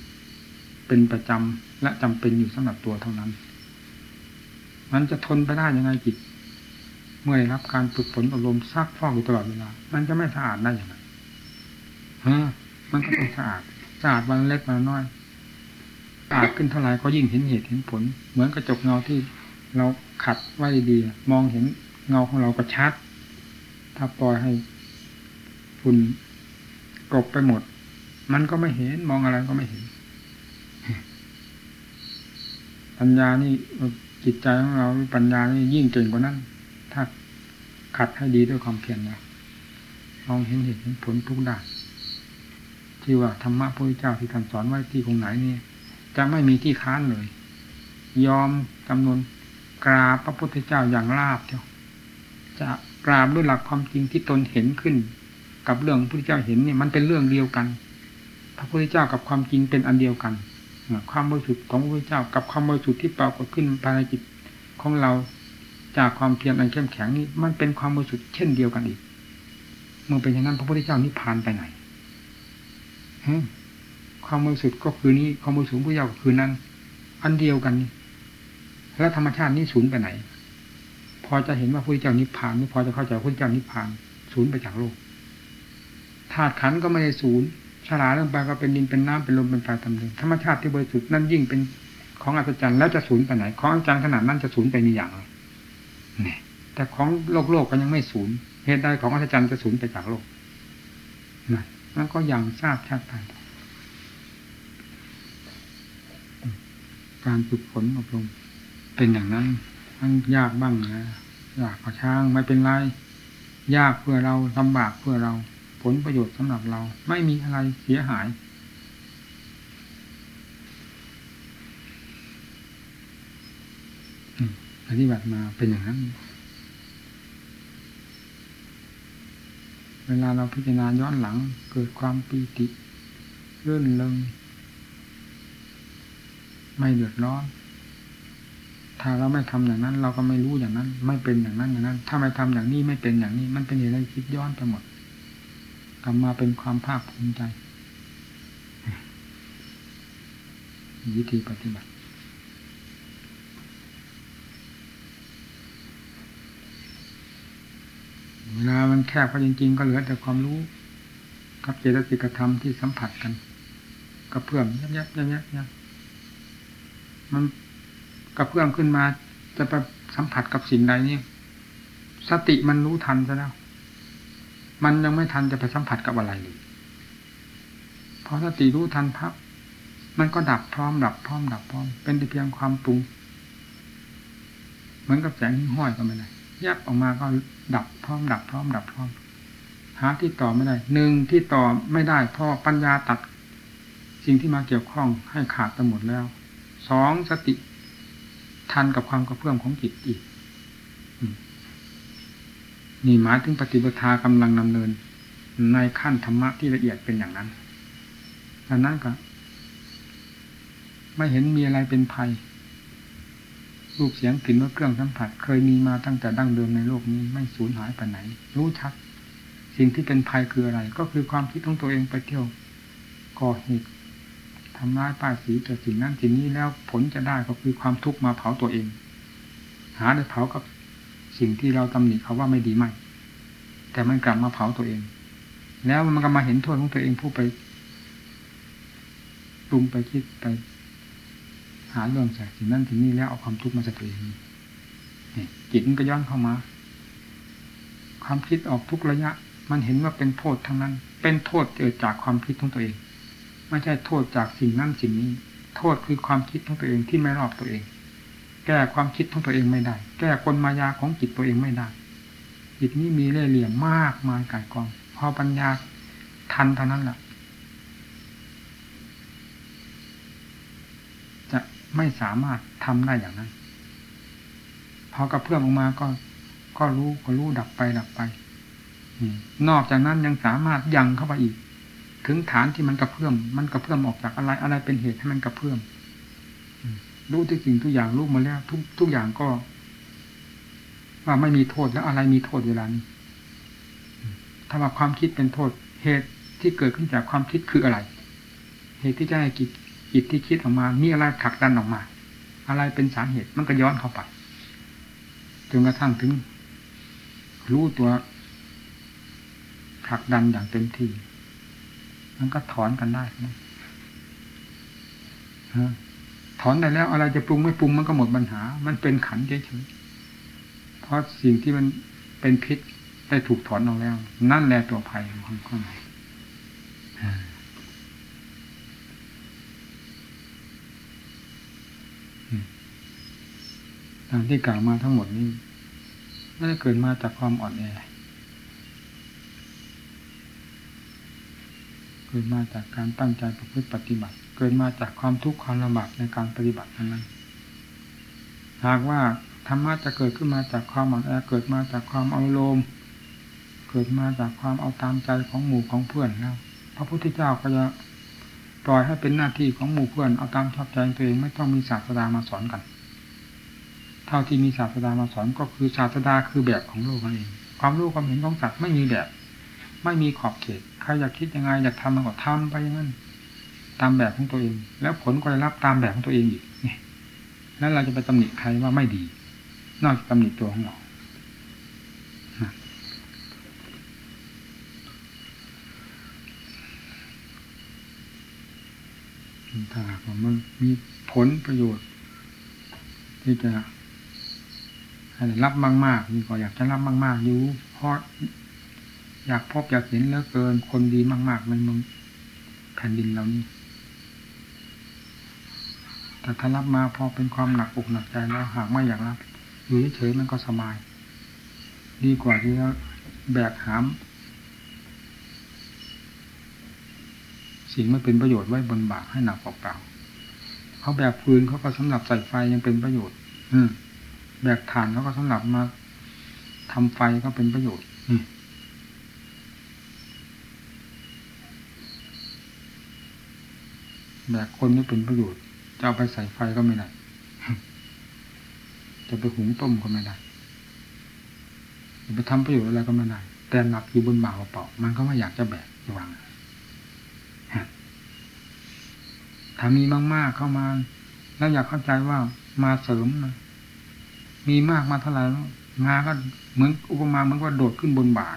เป็นประจำและจำเป็นอยู่สำหรับตัวเท่านั้น มันจะทนไปได้ยังไงจิต เมื่อรับการฝึกฝนอบรมซักฟอกอยู่ตลอดเวลา มันจะไม่สะอาดได้อย่างไรฮะมันก็ต้องสะอาดสะอาดวันเล็กวันน้อย อาดขึ้นเท่าไหร่ก็ยิ่งเห็นเหตุเห็นผล เหมือนกระจกเงาที่เราขัดไว้ดีๆมองเห็นเงาของเราก็ชัด ถ้าปล่อยให้ฝุ่นกบไปหมด มันก็ไม่เห็นมองอะไรก็ไม่เห็น ปัญญานี่จิตใจของเราปัญญานี่ยิ่งเก่งกว่านั้น ถ้าขัดให้ดีด้วยความเพียรนะมองเห็นเหตุเห็นผลทุกด้านที่ว่าธรรมะพระพุทธเจ้าที่ท่านสอนไว้ที่คงไหนนี่ จะไม่มีที่ค้านเลย ยอมจำนวนกราบพระพุทธเจ้าอย่างราบเดียวจะกราบด้วยหลักความจริงที่ตนเห็นขึ้น กับเรื่องพระพุทธเจ้าเห็นเนี่ยมันเป็นเรื่องเดียวกัน พระพุทธเจ้ากับความจริงเป็นอันเดียวกันความบริสุทธิ์ของพระพุทธเจ้า กับความบริสุทธิ์ที่ปรากฏขึ้นภายในจิตของเราจากความเพียรอันเข้มแข็งนี้มันเป็นความบริสุทธิ์เช่นเดียวกันอีกเมื่อเป็นอย่างนั้นพระพุทธเจ้านิพพานไปไหน ความบริสุทธิ์ก็คือนี้ความบริสุทธิ์พระเจ้าก็คือนั้น อันเดียวกันแล้วธรรมชาตินี้ศูนย์ไปไหน พอจะเห็นว่าพระเจ้านิพพานนี่พอจะเข้าใจพระเจ้านิพพานศูนย์ไปจากโลกธาตุขันก็ไม่ได้ศูนย์ฉลาดลงไปก็เป็นดินเป็นน้ำเป็นลมเป็นไฟตามเดิมธรรมชาติที่บริสุทธิ์นั่นยิ่งเป็นของอัศจรรย์แล้วจะศูนย์ไปไหน ของอัศจรรย์ขนาดนั้นจะศูนย์ไปมีอย่างไรนี่แต่ของโลกโลกก็ยังไม่ศูนย์เหตุใดของอัศจรรย์จะศูนย์ไปจากโลกนั่นนั่นก็อย่างทราบชัดไป การฝึกฝนอบรมเป็นอย่างนั้น ทั้งยากบ้างนะยากกว่าช่างไม่เป็นไร ยากเพื่อเราลำบากเพื่อเรา ผลประโยชน์สำหรับเรา ไม่มีอะไรเสียหาย ปฏิบัติมาเป็นอย่างนั้น เวลาเราพิจารณาย้อนหลัง เกิดความปีติเลื่อนเลง ไม่เดือดร้อน ถ้าเราไม่ทำอย่างนั้น เราก็ไม่รู้อย่างนั้น ไม่เป็นอย่างนั้นอย่างนั้น ถ้าไม่ทำอย่างนี้ไม่เป็นอย่างนี้ มันเป็นอะไรคิดย้อนไปหมดกลับมาเป็นความภาคภูมิใจวิธีปฏิบัติ เวลามันแคบก็จริง ๆ ก็เหลือแต่ความรู้ กับเจตสิกธรรมที่สัมผัสกันกระเพื่อมยับยับยับยับ มันกระเพื่อมขึ้นมา จะไปสัมผัสกับสิ่งใดนี่สติมันรู้ทันซะแล้ว มันยังไม่ทันจะไปสัมผัสกับอะไรเลยพอสติรู้ทันพับมันก็ดับพร้อมดับพร้อมดับพร้อม เป็นแต่เพียงความปรุง เหมือนกับแสงหิ้งห้อยก็ไม่ได้แยกออกมาก็ดับพร้อมดับพร้อมดับพร้อม หาที่ต่อไม่ได้หนึ่งที่ต่อไม่ได้เพราะปัญญาตัด สิ่งที่มาเกี่ยวข้องให้ขาดไปหมดแล้ว สองสติทันกับความกระเพื่อมของจิตอีกนี่หมายถึงปฏิปทากำลังดำเนิน ในขั้นธรรมะที่ละเอียดเป็นอย่างนั้นดังนั้นก็ไม่เห็นมีอะไรเป็นภัย รูปเสียงกลิ่นรสเครื่องสัมผัส เคยมีมาตั้งแต่ดั้งเดิมในโลกนี้ไม่สูญหายไปไหน รู้ชัด สิ่งที่เป็นภัยคืออะไร ก็คือความคิดของตัวเองไปเที่ยวก่อเหตุ ทำร้ายป้ายสีแต่สิ่งนั้นสิ่งนี้แล้วผลจะได้ก็คือความทุกข์มาเผาตัวเอง หาได้เผากับสิ่งที่เราตำหนิเขาว่าไม่ดีไม่แต่มันกลับมาเผาตัวเอง แล้วมันก็มาเห็นโทษของตัวเองผู้ไปปรุงไปคิดไป หาเรื่องจากสิ่งนั้นสิ่งนี้แล้วเอาความทุกข์มาใส่ตัวเองนี่จิตมันก็ย้อนเข้ามา ความคิดออกทุกระยะ มันเห็นว่าเป็นโทษทั้งนั้น เป็นโทษเกิดจากความคิดของตัวเอง ไม่ใช่โทษจากสิ่งนั้นสิ่งนี้ โทษคือความคิดของตัวเองที่ไม่รอบตัวเอง แก้ความคิดของตัวเองไม่ได้ แก้กลมายาของจิตตัวเองไม่ได้ จิตนี้มีเล่ห์เหลี่ยมมากมายกายกอง พอปัญญาทันเท่านั้นแหละจะไม่สามารถทำได้อย่างนั้น พอกระเพื่อมออกมาก็ก็รู้ก็รู้ดับไปดับไปนอกจากนั้นยังสามารถยังเข้าไปอีก ถึงฐานที่มันกระเพื่อมมันกระเพื่อมออกจากอะไรอะไรเป็นเหตุให้มันกระเพื่อมรู้ทุกสิ่งทุกอย่างรู้มาแล้ว ทุกทุกอย่างก็ ว่าไม่มีโทษแล้วอะไรมีโทษเวลานี้ถ้าว่าความคิดเป็นโทษ เหตุที่เกิดขึ้นจากความคิดคืออะไร เหตุที่จะให้จิตจิตที่คิดออกมา มีอะไรผลักดันออกมา อะไรเป็นสาเหตุมันก็ย้อนเข้าไปจนกระทั่งถึง รู้ตัวผลักดันอย่างเต็มที่ มันก็ถอนกันได้นะถอนได้แล้ว อะไรจะปรุงไม่ปรุงมันก็หมดปัญหา มันเป็นขันเฉยๆเพราะสิ่งที่มันเป็นพิษได้ถูกถอนออกแล้ว นั่นแหละตัวภัยของข้างในทางที่กล่าวมาทั้งหมดนี้ไม่ได้เกิดมาจากความอ่อนแอ เกิดมาจากการตั้งใจประพฤติปฏิบัติ เกิดมาจากความทุกข์ความลำบากในการปฏิบัตินั้นหากว่าธรรมะจะเกิดขึ้นมาจากความอ่อนแอเกิดมาจากความเอาโลมเกิดมาจากความเอาตามใจของหมู่ของเพื่อนแล้วพระพุทธเจ้าก็จะปล่อยให้เป็นหน้าที่ของหมู่เพื่อนเอาตามชอบใจตัวเองไม่ต้องมีศาสดามาสอนกัน เท่าที่มีศาสดามาสอนก็คือศาสดาคือแบบของโลกนั่นเองความรู้ความเห็นของสัตว์ไม่มีแบบ ไม่มีขอบเขต ใครอยากคิดยังไงอยากทำมันก็ทำไปอย่างนั้นตามแบบของตัวเอง แล้วผลก็ได้รับตามแบบของตัวเองอีกนี่แล้วเราจะไปตำหนิใครว่าไม่ดี นอกจากตำหนิตัวของเราถ้าหากมันมีผลประโยชน์ ที่จะให้รับมากๆนี่ก็อยากจะรับมากๆอยู่เพราะ อยากพบอยากเห็นเหลือเกิน คนดีมาก ๆ ในเมืองแผ่นดินเรานี่แต่ถ้ารับมาพอเป็นความหนักอกหนักใจแล้วหากไม่อยากรับ อยู่เฉยๆมันก็สบาย ดีกว่าที่จะแบกหาม สิ่งไม่เป็นประโยชน์ไว้บนบ่าให้หนักเปล่าๆเขาแบกฟืนเขาก็สำหรับใส่ไฟยังเป็นประโยชน์ อืแบกถ่านเขาก็สำหรับมาทำไฟก็เป็นประโยชน์ แบกคนนี่เป็นประโยชน์จะเอาไปใส่ไฟก็ไม่ได้จะไปหุงต้มก็ไม่ได้จะไปทำประโยชน์อะไรก็ไม่ได้แต่หนักอยู่บนบ่าเปล่ามันก็ไม่อยากจะแบกวางถ้ามีมากๆเข้ามาแล้วอยากเข้าใจว่ามาเสริมนะมีมากมาเท่าไหร่แล้วมาก็เหมือนอุปมาเหมือนว่าโดดขึ้นบนบ่า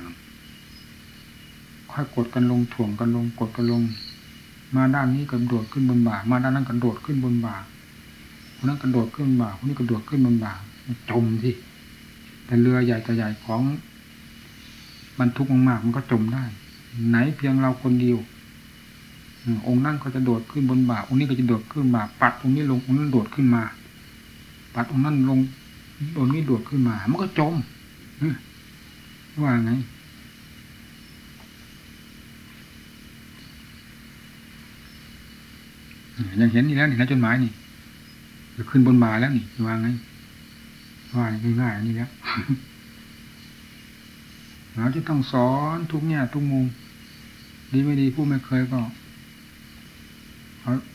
ค่อยกดกันลงถ่วงกันลงกดกันลง มาด้านนี้ก็โดดขึ้นบนบ่า มาด้านนั้นก็โดดขึ้นบนบ่าคนนั้นก็โดดขึ้นบ่าคนนี้ก็โดดขึ้นบนบ่าจมที่แต่เรือใหญ่แต่ใหญ่ของบรรทุกมากๆมันก็จมได้ ไหนเพียงเราคนเดียวองค์นั่นก็จะโดดขึ้นบนบ่าองค์นี้ก็จะโดดขึ้นบ่าปัดองค์นี้ลงองค์นั้นโดดขึ้นมา ปัดองค์นั้นลงองค์นี้โดดขึ้นมา มันก็จมว่าไง ยังเห็นนี่แล้วนี่นะจดหมายนี่จะขึ้นบนบ่าแล้วนี่ว่าไงว่าง่ายๆนี่แล้วเราจะต้องสอนทุกแง่ทุกมุมดีไม่ดีผู้ไม่เคยก็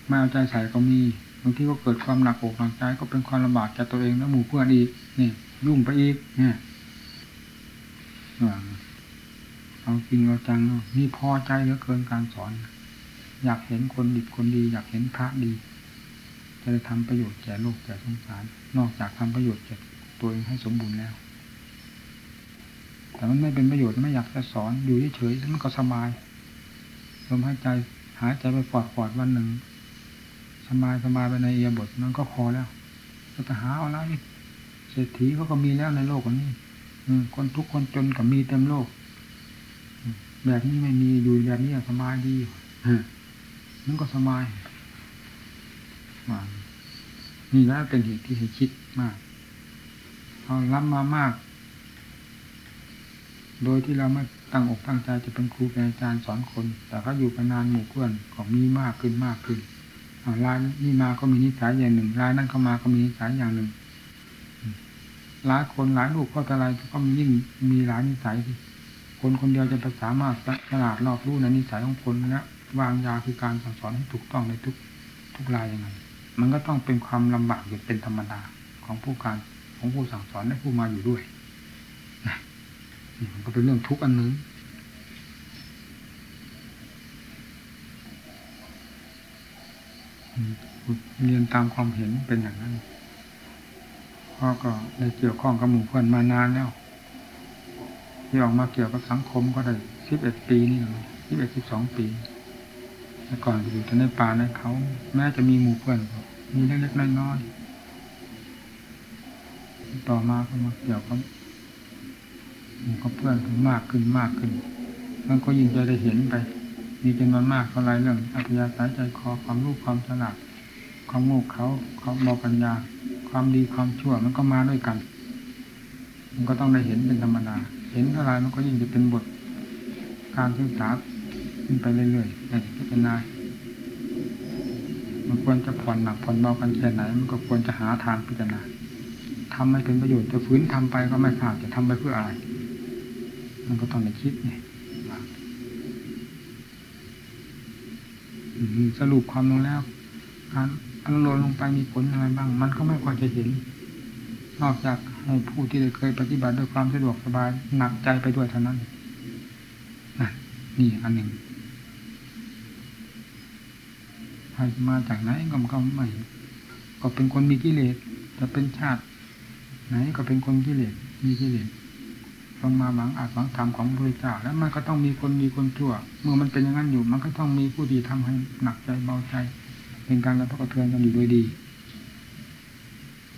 ไม่เอาใจใส่ก็มีบางทีก็เกิดความหนักอกหนักใจก็เป็นความลำบากแก่ตัวเองและหมู่เพื่อนอีกนี่ ยุ่งไปอีกเนี่ยเอาจริงเอาจังนี่พอใจเหลือเกินการสอน อยากเห็นคนดีคนดี อยากเห็นพระดี จะได้ทำประโยชน์แก่โลกแก่สงสาร นอกจากทำประโยชน์แก่ตัวเองให้สมบูรณ์แล้ว แต่มันไม่เป็นประโยชน์ไม่อยากจะสอนอยู่เฉยๆแล้วมันก็สบายลมหายใจหายใจไปปอดปอดวันหนึ่งสบายสบายไปในเอียบทนั้นก็พอแล้วจะไปหาอะไรเศรษฐีเขาก็มีแล้วในโลกนี้คนทุกคนจนกับมีเต็มโลก แบบนี้ไม่มีอยู่แบบนี้สบายดี นั่นก็สบายนี่แล้วเป็นเหตุที่ให้คิดมากเอารับมามาก โดยที่เราไม่ตั้งอกตั้งใจจะเป็นครูเป็นอาจารย์สอนคน แต่ก็อยู่กันนานหมู่เพื่อนก็มีมากขึ้นมากขึ้นรายนี่มาก็มีนิสัยอย่างหนึ่งรายนั่นเข้ามาก็มีนิสัยอย่างหนึ่งหลายคนหลายลูกก็อะไรก็ยิ่งมีหลายนิสัยคนคนเดียวจะไปสามารถฉลาดรอบรู้ในนิสัยของคนนะ วางยาคือการสั่งสอนให้ถูกต้องในทุกทุกรายยังไง มันก็ต้องเป็นความลำบากอยู่เป็นธรรมดาของผู้การของผู้สั่งสอนและผู้มาอยู่ด้วยมันก็เป็นเรื่องทุกข์อันนึงเรียนตามความเห็นเป็นอย่างนั้นพ่อก็ได้เกี่ยวข้องกับหมู่เพื่อนมานานแล้วที่ออกมาเกี่ยวกับสังคมก็ได้สิบเอ็ดปีนี่หรอสิบเอ็ดสิบสองปี แต่ก่อนอยู่แต่ในป่าในเขา แม้จะมีหมู่เพื่อนมีเล็กๆน้อยๆต่อมาก็มาเกี่ยวกับหมู่กับเพื่อนมากขึ้นมากขึ้นมันก็ยิ่งจะได้เห็นไป มีจำนวนมากเท่าไรเรื่องอัธยาศัยใจคอความรู้ความฉลาดความโง่เขาความเบาปัญญา ความดีความชั่วมันก็มาด้วยกัน มันก็ต้องได้เห็นเป็นธรรมดาเห็นเท่าไรมันก็ยิ่งจะเป็นบท การศึกษา ขึ้นไปเรื่อยๆในพิจารณามันควรจะผ่อนหนักผ่อนเบากันแค่ไหน มันก็ควรจะหาทางพิจารณาทำให้เป็นประโยชน์จะฝืนทำไปก็ไม่ทราบจะทำไปเพื่ออะไร มันก็ต้องได้คิดไงสรุปความลงแล้วการอนุโลมลงไปมีผลอะไรบ้าง มันก็ไม่ค่อยจะเห็น นอกจากให้ผู้ที่เคยปฏิบัติด้วยความสะดวกสบายหนักใจไปด้วยเท่านั้นนี่อันหนึ่งใค รมาจากไหนก็ก็ไม่ก็เป็นคนมีกิเลสจะเป็นชาติ ไหนก็เป็นคนกิเลสมีกิเลสลงมาหวังอาจหวังธรรมของพระเจ้าแล้วมันก็ต้องมีคนมีคนชั่ว เมื่อมันเป็นอย่างนั้นอยู่ มันก็ต้องมีผู้ดีทำให้หนักใจเบาใจ เป็นการรับกระเทือนกันอยู่โดยดี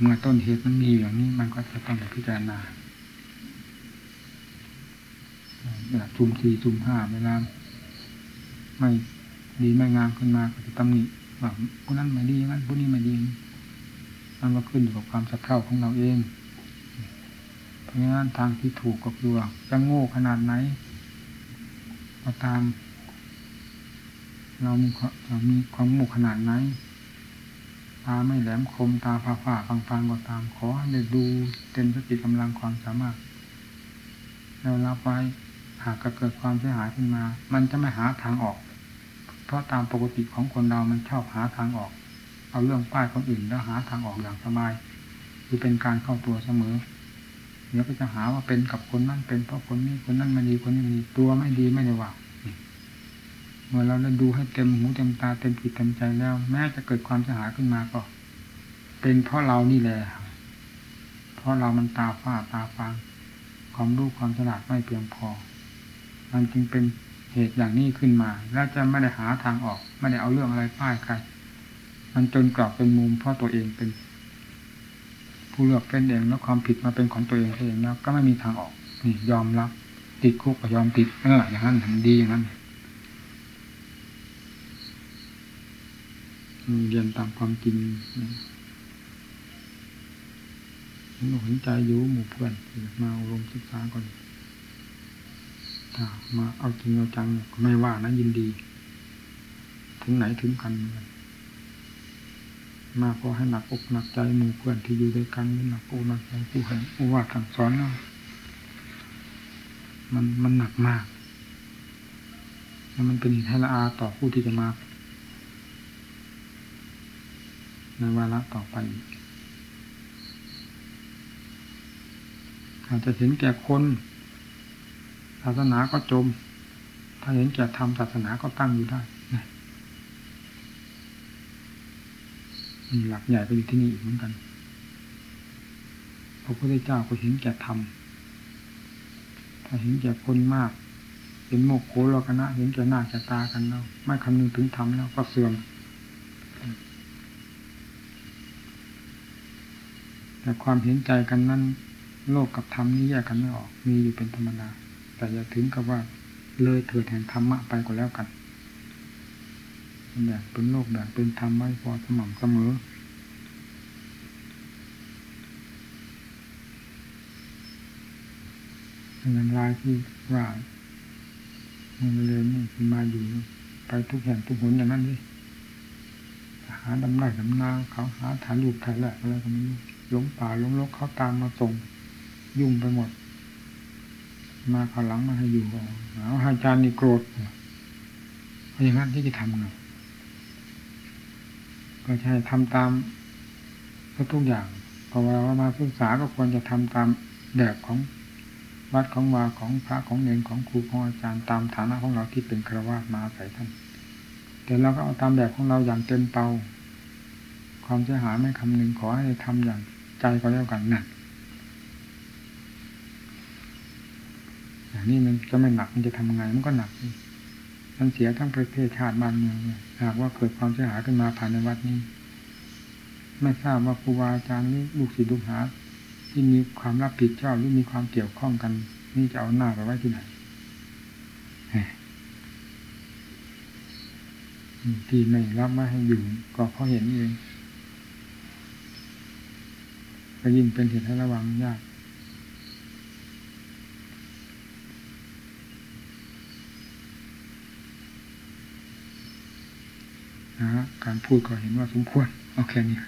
เมื่อต้นเหตุมันมีอย่างนี้ มันก็จะต้องพิจารณาแบบจุ่มสี่จุ่มห้าเวลาไม่ ดีไม่งามขึ้นมาก็จะตำหนิว่าผู้นั้นไม่ดีอย่างนั้นผู้นี้ไม่ดีมันก็ขึ้นอยู่กับความสะเท่าของเราเอง เพราะงั้นทางที่ถูกก็คือว่าจะโง่ขนาดไหนก็ตาม เรามีเรามีความโง่ขนาดไหนตาไม่แหลมคมตาฝ้าฝ้าฟังฟังก็ตาม ขอให้ได้ดูเต็มสติกำลังความสามารถแล้วรับไว้หากเกิดความเสียหายขึ้นมา มันจะไม่หาทางออก ราะตามปกติของคนเรามันชอบหาทางออก เอาเรื่องป้ายคนอื่นแล้วหาทางออกอย่างสบาย คือเป็นการเข้าตัวเสมอเดี๋ยวก็จะหาว่าเป็นกับคนนั้นเป็นเพราะคนนี้คนนั้นไม่ดีคนนี้ไม่ดีตัวไม่ดีไม่ได้ว่าเมื่อเราได้ดูให้เต็มหูเต็มตาเต็มจิตเต็มใจแล้ว แม้จะเกิดความเสียหายขึ้นมาก็ เป็นเพราะเรานี่แหละเพราะเรามันตาฝ้าตาฟางความรู้ความฉลาดไม่เพียงพอ มันจึงเป็น เหตุอย่างนี้ขึ้นมา แล้วจะไม่ได้หาทางออก ไม่ได้เอาเรื่องอะไรป้ายใคร มันจนกรอบเป็นมุมเพราะตัวเองเป็น ผู้เลือกเป็นเองแล้วความผิดมาเป็นของตัวเองเองแล้วก็ไม่มีทางออกนี่ยอมรับ ติดคุกก็ยอมติดเอออย่างนั้นทำดีอย่างนั้นเรียนตามความจริงผมเห็นใจอยู่หมู่เพื่อนมาอบรมศึกษาก่อน มาเอาจริงเอาจังไม่ว่านะยินดี ถึงไหนถึงกันมาก็ให้หนักอกหนักใจหมู่เพื่อนที่อยู่ด้วยกันหนักอกหนักใจผู้ให้ผู้ว่าสั่งสอนเนามันมันหนักมากแล้วมันเป็นเหตุให้ละอาต่อผู้ที่จะมาในวาระต่อไปอาจจะเห็นแก่คน ศาสนาก็จม ถ้าเห็นแก่ธรรมศาสนาก็ตั้งอยู่ได้นี่หลักใหญ่ก็อยู่ที่นี่อีกเหมือนกันพระพุทธเจ้าก็เห็นแก่ธรรม ถ้าเห็นแก่คนมาก เห็นโมกโขลกนะ เห็นแก่หน้าแก่ตากันแล้ว ไม่คำนึงถึงธรรมแล้วก็เสื่อม แต่ความเห็นใจกันนั้น โลกกับธรรมนี่แยกกันไม่ออก มีอยู่เป็นธรรมดา แต่อย่าถึงกับว่าเลยเถิดแห่งธรรมะไปก็แล้วกันแบ่งเป็นโลกแบ่งเป็นธรรมไว้พอสม่ำเสมออย่างไรที่ว่ามันเรียนนี่มาอยู่ไปทุกแห่งทุกหนอย่างนั้นเลยหาดำไร่ดำนาเขาหาฐานลูกถ่ายแหลกอะไรก็ไม่รู้หลงป่าหลงลกเขาตามมาส่งยุ่งไปหมด มาขหลังมาให้อยู่เอาอาจารย์นี่โกรธเพราะอย่างนั้นที่จะทำไงก็ใช่ทำตามทุกอย่างพอเวลามาศึกษาก็ควรจะทำตามแบบของวัดของวาของพระของเนรของครูของอาจารย์ตามฐานะของเราที่เป็นครวาสมาอาศัยท่าน แต่เราก็เอาตามแบบของเราอย่างเต็มเตาความเสียหายไม่คำนึงขอให้ทำอย่างใจก็แล้วกันนั่น อย่างนี้มันจะไม่หนักมันจะทำไงมันก็หนักมันเสียทั้งประเทศชาติบ้านเมืองหากว่าเกิดความเสียหายขึ้นมาภายในวัดนี้ ไม่ทราบว่าครูบาอาจารย์นี่ลูกศิษย์ลูกหา ที่มีความรับผิดชอบหรือมีความเกี่ยวข้องกัน นี่จะเอาหน้าไปไว้ที่ไหนที่ไม่รับม่ให้อยู่ก็เพราะเห็นเองก็ยิ่งเป็นเหตุให้ระวังยาก นะฮะการพูดก็เห็นว่าสมควร โอเคนี่